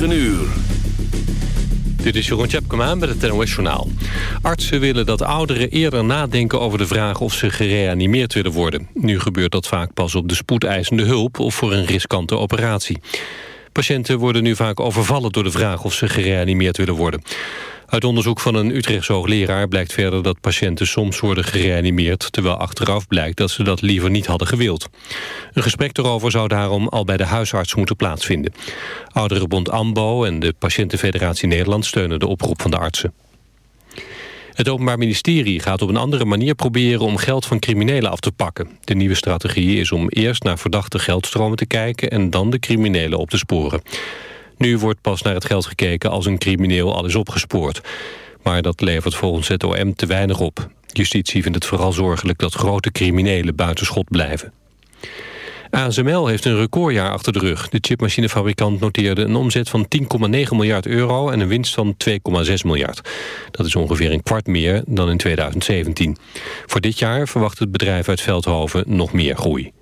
9 uur. Dit is Jeroen Tjepkema met het NOS Journaal. Artsen willen dat ouderen eerder nadenken over de vraag of ze gereanimeerd willen worden. Nu gebeurt dat vaak pas op de spoedeisende hulp of voor een riskante operatie. Patiënten worden nu vaak overvallen door de vraag of ze gereanimeerd willen worden. Uit onderzoek van een Utrechtse hoogleraar blijkt verder dat patiënten soms worden gereanimeerd... terwijl achteraf blijkt dat ze dat liever niet hadden gewild. Een gesprek erover zou daarom al bij de huisarts moeten plaatsvinden. Ouderenbond AMBO en de Patiëntenfederatie Nederland steunen de oproep van de artsen. Het Openbaar Ministerie gaat op een andere manier proberen om geld van criminelen af te pakken. De nieuwe strategie is om eerst naar verdachte geldstromen te kijken en dan de criminelen op te sporen. Nu wordt pas naar het geld gekeken als een crimineel al is opgespoord. Maar dat levert volgens het OM te weinig op. Justitie vindt het vooral zorgelijk dat grote criminelen buitenschot blijven. ASML heeft een recordjaar achter de rug. De chipmachinefabrikant noteerde een omzet van 10,9 miljard euro... en een winst van 2,6 miljard. Dat is ongeveer een kwart meer dan in 2017. Voor dit jaar verwacht het bedrijf uit Veldhoven nog meer groei.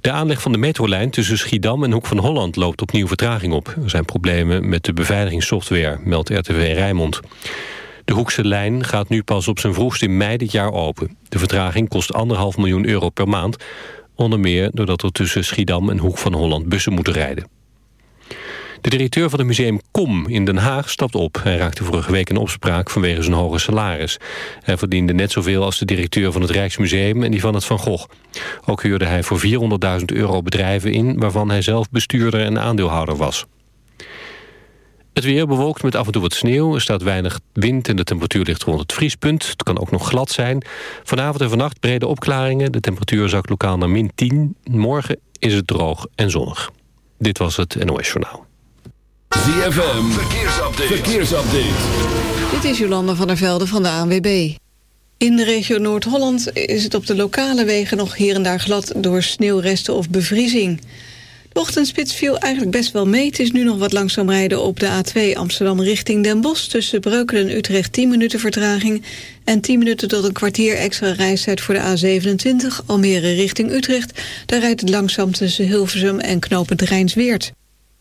De aanleg van de metrolijn tussen Schiedam en Hoek van Holland loopt opnieuw vertraging op. Er zijn problemen met de beveiligingssoftware, meldt RTV Rijnmond. De Hoekse lijn gaat nu pas op zijn vroegst in mei dit jaar open. De vertraging kost anderhalf miljoen euro per maand. Onder meer doordat er tussen Schiedam en Hoek van Holland bussen moeten rijden. De directeur van het museum KOM in Den Haag stapt op. Hij raakte vorige week in opspraak vanwege zijn hoge salaris. Hij verdiende net zoveel als de directeur van het Rijksmuseum en die van het Van Gogh. Ook huurde hij voor 400.000 euro bedrijven in... waarvan hij zelf bestuurder en aandeelhouder was. Het weer bewolkt met af en toe wat sneeuw. Er staat weinig wind en de temperatuur ligt rond het vriespunt. Het kan ook nog glad zijn. Vanavond en vannacht brede opklaringen. De temperatuur zakt lokaal naar min 10. Morgen is het droog en zonnig. Dit was het NOS Journaal. ZFM, verkeersupdate. verkeersupdate. Dit is Jolanda van der Velde van de ANWB. In de regio Noord-Holland is het op de lokale wegen nog hier en daar glad... door sneeuwresten of bevriezing. De ochtendspits viel eigenlijk best wel mee. Het is nu nog wat langzaam rijden op de A2 Amsterdam richting Den Bosch... tussen Breukelen en Utrecht 10 minuten vertraging... en 10 minuten tot een kwartier extra reistijd voor de A27... Almere richting Utrecht. Daar rijdt het langzaam tussen Hilversum en Knopend Rijnsweert.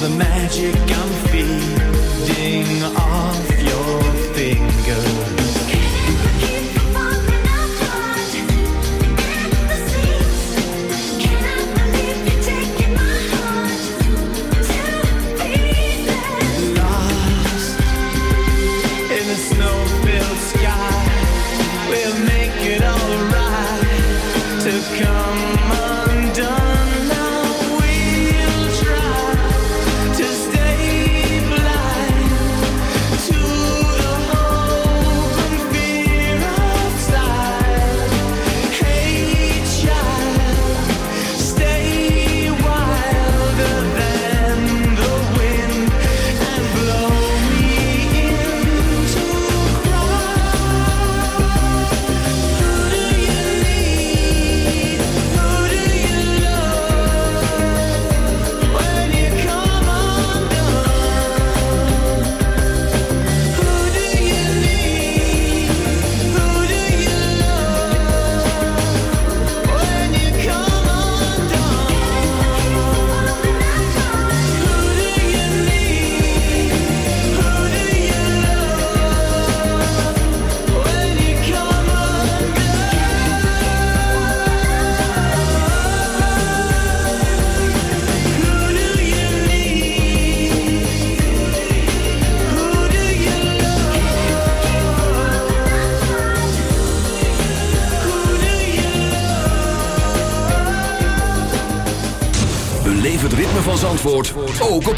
The magic I'm feeding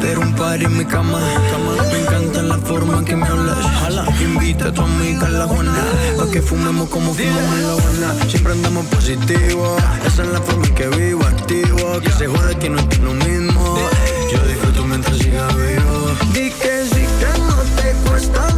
Pero un par en mi cama, cama. Me encanta la forma que me hablas. Jala. Invita a tu amiga la Juana. Pa' que fumemos como fumamos en la Habana. Siempre andamos positivo. Esa es la forma en que vivo, activo. Que se joda que no es lo mismo. Yo disfruto mientras siga vivo. Di que sí que no te cuesta